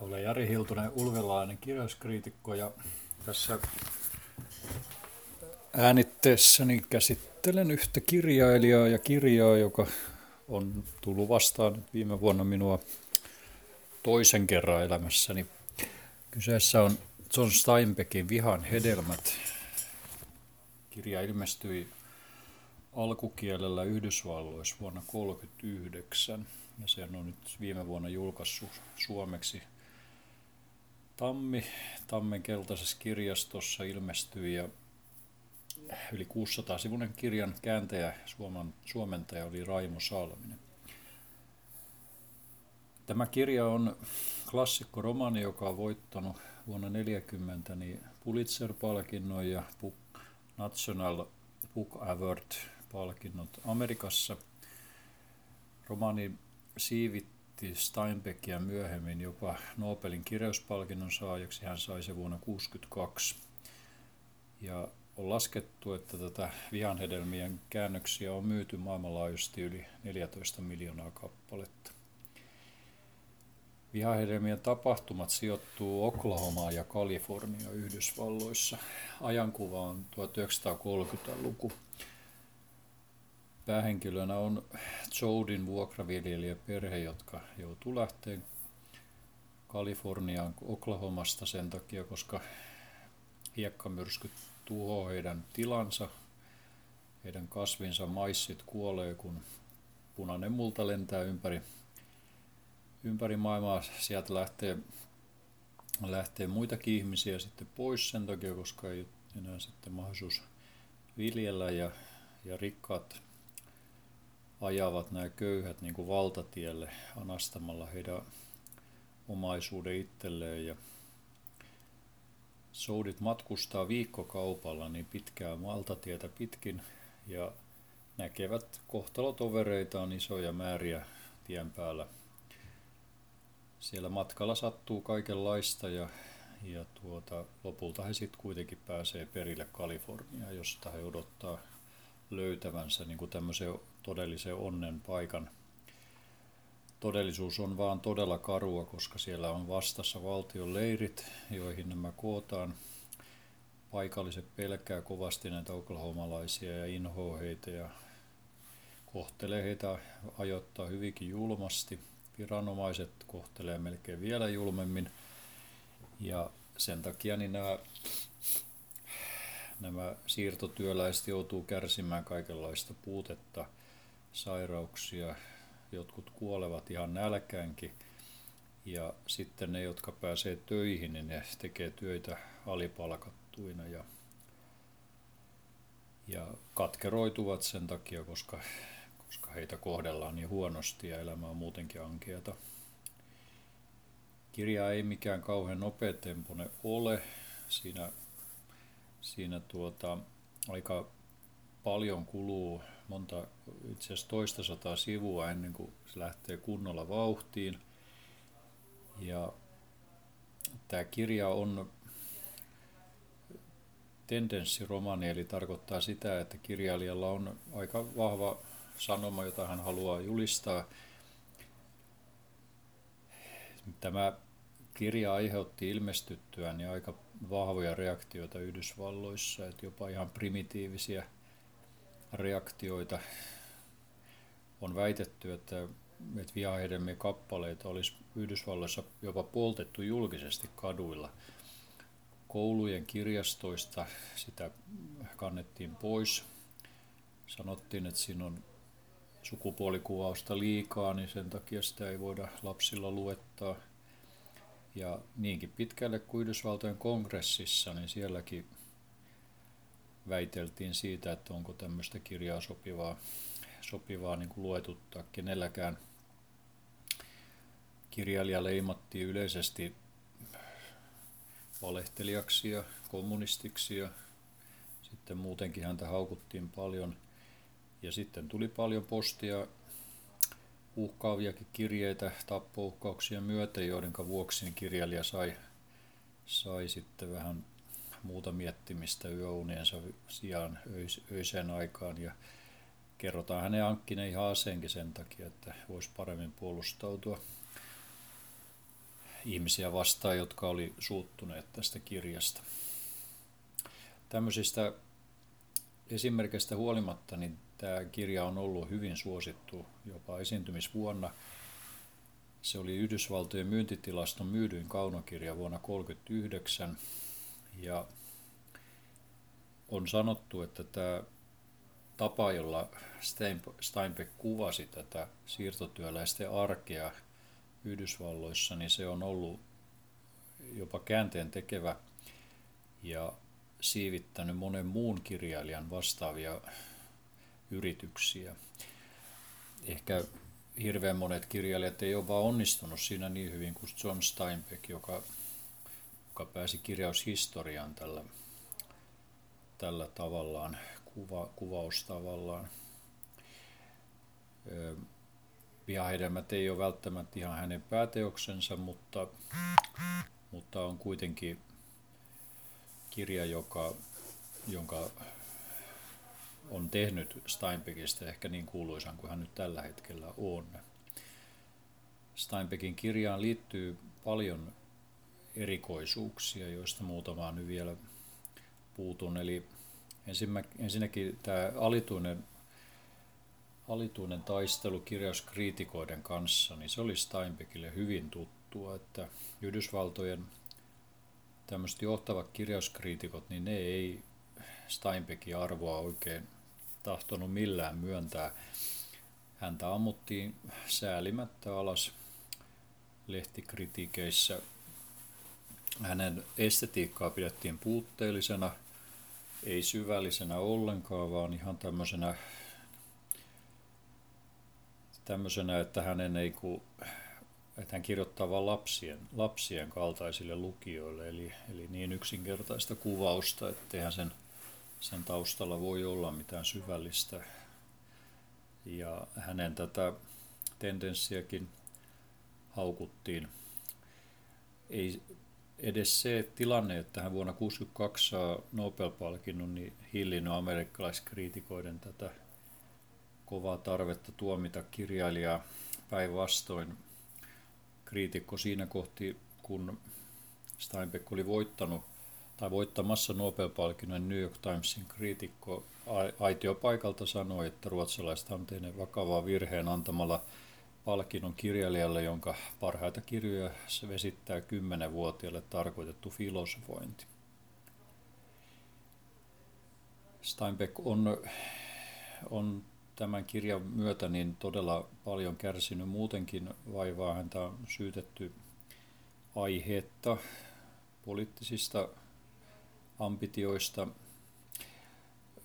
Olen Jari Hiltunen, ulvelainen kirjauskriitikko ja tässä äänitteessäni käsittelen yhtä kirjailijaa ja kirjaa, joka on tullut vastaan viime vuonna minua toisen kerran elämässäni. Kyseessä on John Steinbeckin Vihan hedelmät. Kirja ilmestyi alkukielellä Yhdysvalloissa vuonna 1939 ja se on nyt viime vuonna julkaissut suomeksi Tammi, Tammen keltaisessa kirjastossa ilmestyi ja yli 600 sivunen kirjan kääntäjä, suomen, suomentaja oli Raimo Salminen. Tämä kirja on klassikko romani, joka on voittanut vuonna 1940 niin Pulitzer-palkinnon ja National Book Award-palkinnot Amerikassa. Romani siivitti valittiin Steinbeckia myöhemmin jopa Nobelin kirjauspalkinnon saajaksi. Hän sai se vuonna 1962. Ja on laskettu, että tätä vihanhedelmien käännöksiä on myyty maailmanlaajuisesti yli 14 miljoonaa kappaletta. Vihahedelmien tapahtumat sijoittuu Oklahomaan ja Kalifornia Yhdysvalloissa. Ajankuva on 1930-luku. Päähenkilönä on Jodin vuokraviljelijäperhe, jotka joutuu lähteen Kaliforniaan Oklahomasta sen takia, koska hiekkamyrskyt tuhoaa heidän tilansa, heidän kasvinsa maissit kuolee, kun punainen multa lentää ympäri, ympäri maailmaa. Sieltä lähtee, lähtee muitakin ihmisiä sitten pois sen takia, koska ei enää sitten mahdollisuus viljellä ja, ja rikkaat ajavat nämä köyhät niin kuin valtatielle anastamalla heidän omaisuuden itselleen ja soudit matkustaa viikkokaupalla niin pitkää valtatietä pitkin ja näkevät kohtalotovereitaan isoja määriä tien päällä. Siellä matkalla sattuu kaikenlaista ja, ja tuota, lopulta he sitten kuitenkin pääsee perille Kaliforniaan, josta he odottaa löytävänsä niin kuin tämmöisen todellisen onnen paikan. Todellisuus on vaan todella karua, koska siellä on vastassa valtion leirit, joihin nämä kootaan. Paikalliset pelkää kovasti näitä oklahomalaisia ja inhoa heitä ja kohtelee heitä ajoittaa hyvinkin julmasti. Viranomaiset kohtelee melkein vielä julmemmin. Ja sen takia niin nämä nämä siirtotyöläiset joutuu kärsimään kaikenlaista puutetta, sairauksia, jotkut kuolevat ihan nälkäänkin. Ja sitten ne, jotka pääsee töihin, niin ne tekee työtä alipalkattuina ja, ja katkeroituvat sen takia, koska, koska heitä kohdellaan niin huonosti ja elämä on muutenkin ankeata. Kirja ei mikään kauhean nopeatempoinen ole. Siinä siinä tuota, aika paljon kuluu, monta, itse asiassa toista sataa sivua ennen kuin se lähtee kunnolla vauhtiin. Ja tämä kirja on tendenssiromani, eli tarkoittaa sitä, että kirjailijalla on aika vahva sanoma, jota hän haluaa julistaa. Tämä kirja aiheutti ilmestyttyään niin aika vahvoja reaktioita Yhdysvalloissa, että jopa ihan primitiivisiä reaktioita. On väitetty, että, että vihahedelmien kappaleita olisi Yhdysvalloissa jopa poltettu julkisesti kaduilla. Koulujen kirjastoista sitä kannettiin pois. Sanottiin, että siinä on sukupuolikuvausta liikaa, niin sen takia sitä ei voida lapsilla luettaa – ja niinkin pitkälle kuin Yhdysvaltojen kongressissa, niin sielläkin väiteltiin siitä, että onko tämmöistä kirjaa sopivaa, sopivaa niin kuin luetuttaa kenelläkään. Kirjailija leimattiin yleisesti valehtelijaksi ja kommunistiksi ja sitten muutenkin häntä haukuttiin paljon. Ja sitten tuli paljon postia uhkaaviakin kirjeitä tappouhkauksia myöten, joiden vuoksi kirjailija sai, sai sitten vähän muuta miettimistä yöuniensa sijaan öis, öiseen aikaan ja kerrotaan hänen hankkineen ihan aseenkin sen takia, että voisi paremmin puolustautua. ihmisiä vastaan, jotka oli suuttuneet tästä kirjasta. Tämmöisistä esimerkistä huolimatta, niin tämä kirja on ollut hyvin suosittu jopa esiintymisvuonna. Se oli Yhdysvaltojen myyntitilaston myydyin kaunokirja vuonna 1939 ja on sanottu, että tämä tapa, jolla Steinbeck kuvasi tätä siirtotyöläisten arkea Yhdysvalloissa, niin se on ollut jopa käänteen tekevä ja siivittänyt monen muun kirjailijan vastaavia yrityksiä. Ehkä hirveän monet kirjailijat ei ole vaan onnistunut siinä niin hyvin kuin John Steinbeck, joka, joka pääsi kirjaushistoriaan tällä, tällä tavallaan, kuva, kuvaustavallaan. Vihahedelmät ei ole välttämättä ihan hänen pääteoksensa, mutta, mutta on kuitenkin kirja, joka, jonka on tehnyt Steinbeckistä ehkä niin kuuluisan kuin hän nyt tällä hetkellä on. Steinbeckin kirjaan liittyy paljon erikoisuuksia, joista muutamaan nyt vielä puutun. Eli ensinnäkin tämä alituinen, alituinen taistelu kirjauskriitikoiden kanssa, niin se oli Steinbeckille hyvin tuttua, että Yhdysvaltojen tämmöiset johtavat kirjauskriitikot, niin ne ei Steinbeckin arvoa oikein tahtonut millään myöntää. Häntä ammuttiin säälimättä alas lehtikritiikeissä. Hänen estetiikkaa pidettiin puutteellisena, ei syvällisenä ollenkaan, vaan ihan tämmöisenä, tämmöisenä että hänen ei ku, että hän kirjoittaa vain lapsien, lapsien kaltaisille lukijoille, eli, eli niin yksinkertaista kuvausta, etteihän sen sen taustalla voi olla mitään syvällistä. Ja hänen tätä tendenssiäkin haukuttiin. Ei edes se tilanne, että hän vuonna 1962 saa Nobel-palkinnon, niin hillinnyt amerikkalaiskriitikoiden tätä kovaa tarvetta tuomita kirjailijaa päinvastoin. Kriitikko siinä kohti, kun Steinbeck oli voittanut tai voittamassa Nobel-palkinnon New York Timesin kriitikko aitiopaikalta sanoi, että ruotsalaiset on tehneet vakavaa virheen antamalla palkinnon kirjailijalle, jonka parhaita kirjoja se vesittää kymmenenvuotiaille tarkoitettu filosofointi. Steinbeck on, on tämän kirjan myötä niin todella paljon kärsinyt muutenkin vaivaa. Häntä on syytetty aiheetta poliittisista ambitioista.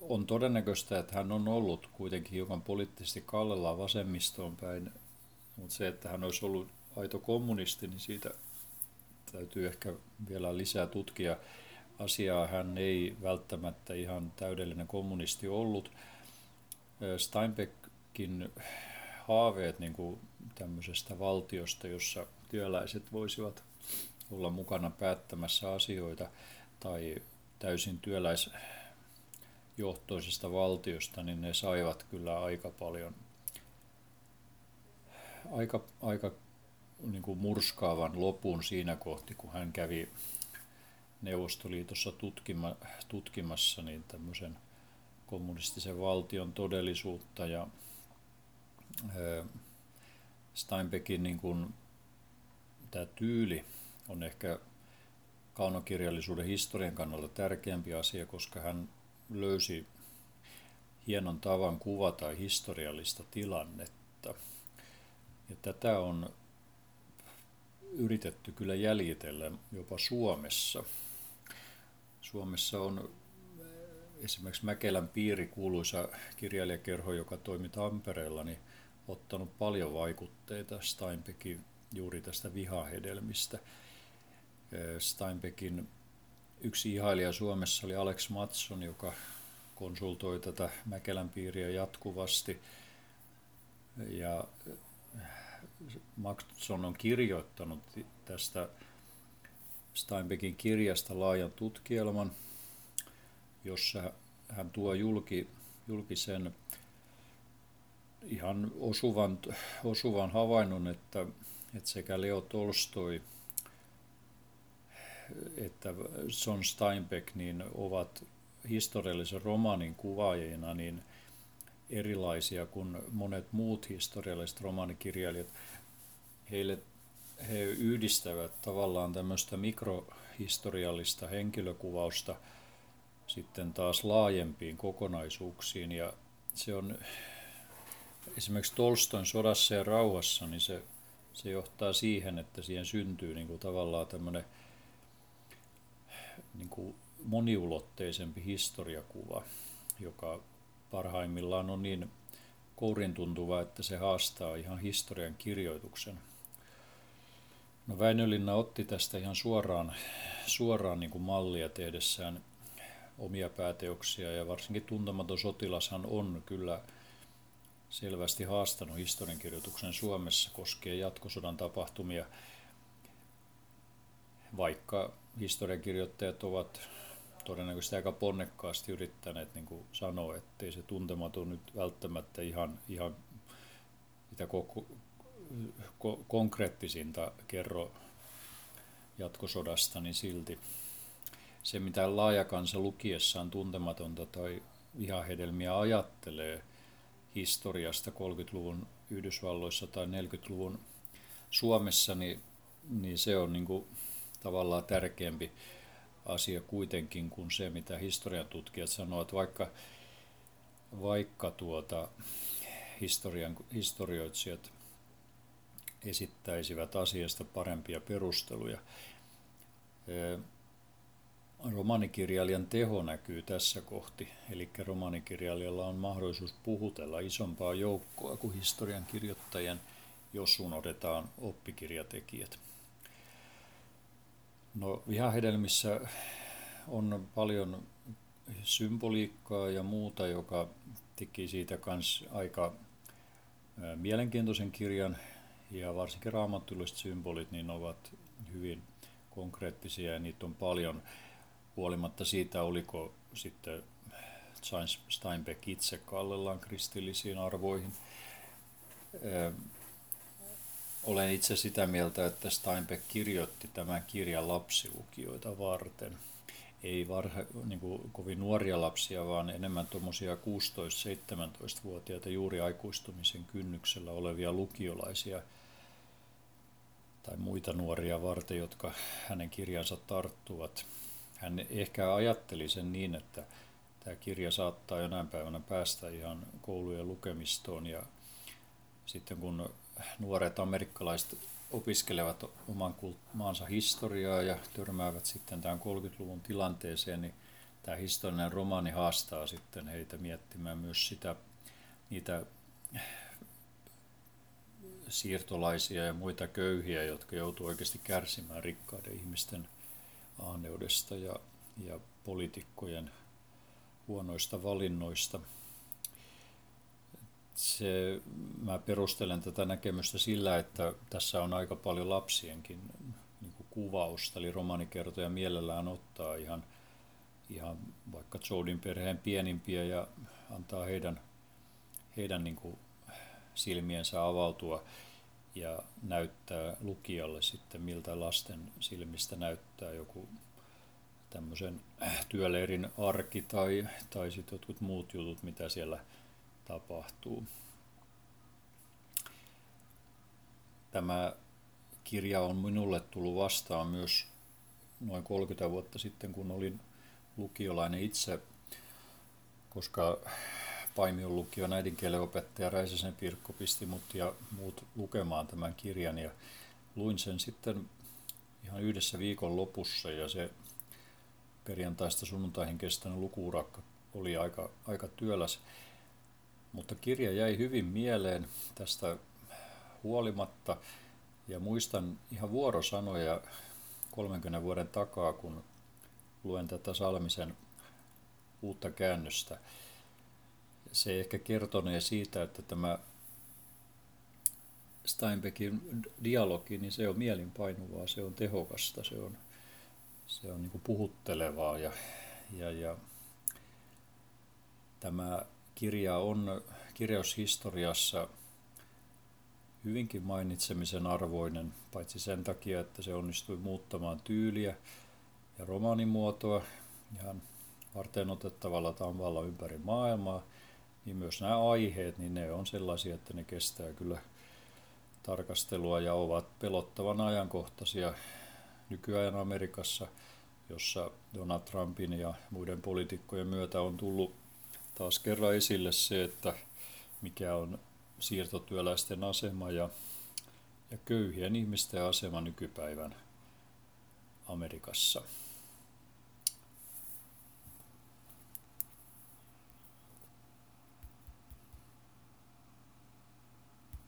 On todennäköistä, että hän on ollut kuitenkin hiukan poliittisesti kallellaan vasemmistoon päin, mutta se, että hän olisi ollut aito kommunisti, niin siitä täytyy ehkä vielä lisää tutkia asiaa. Hän ei välttämättä ihan täydellinen kommunisti ollut. Steinbeckin haaveet niin kuin tämmöisestä valtiosta, jossa työläiset voisivat olla mukana päättämässä asioita tai täysin työläisjohtoisesta valtiosta, niin ne saivat kyllä aika paljon, aika, aika niin kuin murskaavan lopun siinä kohti, kun hän kävi Neuvostoliitossa tutkima, tutkimassa niin tämmöisen kommunistisen valtion todellisuutta ja Steinbeckin niin kuin, tämä tyyli on ehkä kaunokirjallisuuden historian kannalta tärkeämpi asia, koska hän löysi hienon tavan kuvata historiallista tilannetta. Ja tätä on yritetty kyllä jäljitellä jopa Suomessa. Suomessa on esimerkiksi Mäkelän piiri, kuuluisa kirjailijakerho, joka toimi Tampereella, niin ottanut paljon vaikutteita Steinbeckin juuri tästä vihahedelmistä – Steinbeckin yksi ihailija Suomessa oli Alex Matson, joka konsultoi tätä Mäkelän piiriä jatkuvasti. Ja Matson on kirjoittanut tästä Steinbeckin kirjasta laajan tutkielman, jossa hän tuo julki, julki sen ihan osuvan, osuvan havainnon, että, että sekä Leo Tolstoi että Son Steinbeck niin ovat historiallisen romaanin kuvaajina niin erilaisia kuin monet muut historialliset romaanikirjailijat. Heille, he yhdistävät tavallaan tämmöistä mikrohistoriallista henkilökuvausta sitten taas laajempiin kokonaisuuksiin ja se on esimerkiksi Tolstoin sodassa ja rauhassa, niin se, se johtaa siihen, että siihen syntyy niin kuin tavallaan tämmöinen niin kuin moniulotteisempi historiakuva, joka parhaimmillaan on niin kourin tuntuva, että se haastaa ihan historian kirjoituksen. No Väinölinna otti tästä ihan suoraan, suoraan niin kuin mallia tehdessään omia pääteoksia ja varsinkin tuntematon sotilashan on kyllä selvästi haastanut historiankirjoituksen Suomessa koskee jatkosodan tapahtumia, vaikka historiankirjoittajat ovat todennäköisesti aika ponnekkaasti yrittäneet niin kuin sanoa, ettei se tuntematon nyt välttämättä ihan, ihan mitä koko, ko, konkreettisinta kerro jatkosodasta, niin silti se, mitä laajakansa lukiessaan tuntematonta tai vihahedelmiä ajattelee historiasta 30-luvun Yhdysvalloissa tai 40-luvun Suomessa, niin, niin se on niin kuin tavallaan tärkeämpi asia kuitenkin kuin se, mitä historian tutkijat sanovat, vaikka, vaikka tuota, historian, historioitsijat esittäisivät asiasta parempia perusteluja. Romanikirjailijan teho näkyy tässä kohti, eli romanikirjailijalla on mahdollisuus puhutella isompaa joukkoa kuin historian kirjoittajan, jos unohdetaan oppikirjatekijät. No vihahedelmissä on paljon symboliikkaa ja muuta, joka teki siitä myös aika mielenkiintoisen kirjan ja varsinkin raamattulliset symbolit niin ovat hyvin konkreettisia ja niitä on paljon huolimatta siitä, oliko sitten Steinbeck itse kallellaan kristillisiin arvoihin. Olen itse sitä mieltä, että Steinbeck kirjoitti tämän kirjan lapsilukijoita varten. Ei varha, niin kuin kovin nuoria lapsia, vaan enemmän tuommoisia 16-17-vuotiaita juuri aikuistumisen kynnyksellä olevia lukiolaisia tai muita nuoria varten, jotka hänen kirjansa tarttuvat. Hän ehkä ajatteli sen niin, että tämä kirja saattaa jonain päivänä päästä ihan koulujen lukemistoon ja sitten kun nuoret amerikkalaiset opiskelevat oman maansa historiaa ja törmäävät sitten tämän 30-luvun tilanteeseen, niin tämä historiallinen romaani haastaa sitten heitä miettimään myös sitä, niitä siirtolaisia ja muita köyhiä, jotka joutuu oikeasti kärsimään rikkaiden ihmisten ahneudesta ja, ja poliitikkojen huonoista valinnoista – se, mä perustelen tätä näkemystä sillä, että tässä on aika paljon lapsienkin niin kuvausta, eli romanikertoja mielellään ottaa ihan, ihan vaikka Jodin perheen pienimpiä ja antaa heidän, heidän niin kuin silmiensä avautua ja näyttää lukijalle sitten, miltä lasten silmistä näyttää joku tämmöisen työleirin arki tai, tai sitten jotkut muut jutut, mitä siellä tapahtuu. Tämä kirja on minulle tullut vastaan myös noin 30 vuotta sitten, kun olin lukiolainen itse, koska Paimion lukion äidinkielen opettaja Räisäsen Pirkko pisti mut ja muut lukemaan tämän kirjan ja luin sen sitten ihan yhdessä viikon lopussa ja se perjantaista sunnuntaihin kestänyt lukuurakka oli aika, aika työläs. Mutta kirja jäi hyvin mieleen tästä huolimatta ja muistan ihan vuorosanoja 30 vuoden takaa, kun luen tätä Salmisen uutta käännöstä. Se ehkä kertonee siitä, että tämä Steinbeckin dialogi, niin se on mielinpainuvaa, se on tehokasta, se on, se on niin puhuttelevaa ja, ja, ja tämä kirja on kirjaushistoriassa hyvinkin mainitsemisen arvoinen, paitsi sen takia, että se onnistui muuttamaan tyyliä ja romaanimuotoa ihan varten otettavalla tavalla ympäri maailmaa, niin myös nämä aiheet, niin ne on sellaisia, että ne kestää kyllä tarkastelua ja ovat pelottavan ajankohtaisia nykyajan Amerikassa, jossa Donald Trumpin ja muiden poliitikkojen myötä on tullut taas kerran esille se, että mikä on siirtotyöläisten asema ja, ja köyhien ihmisten asema nykypäivän Amerikassa.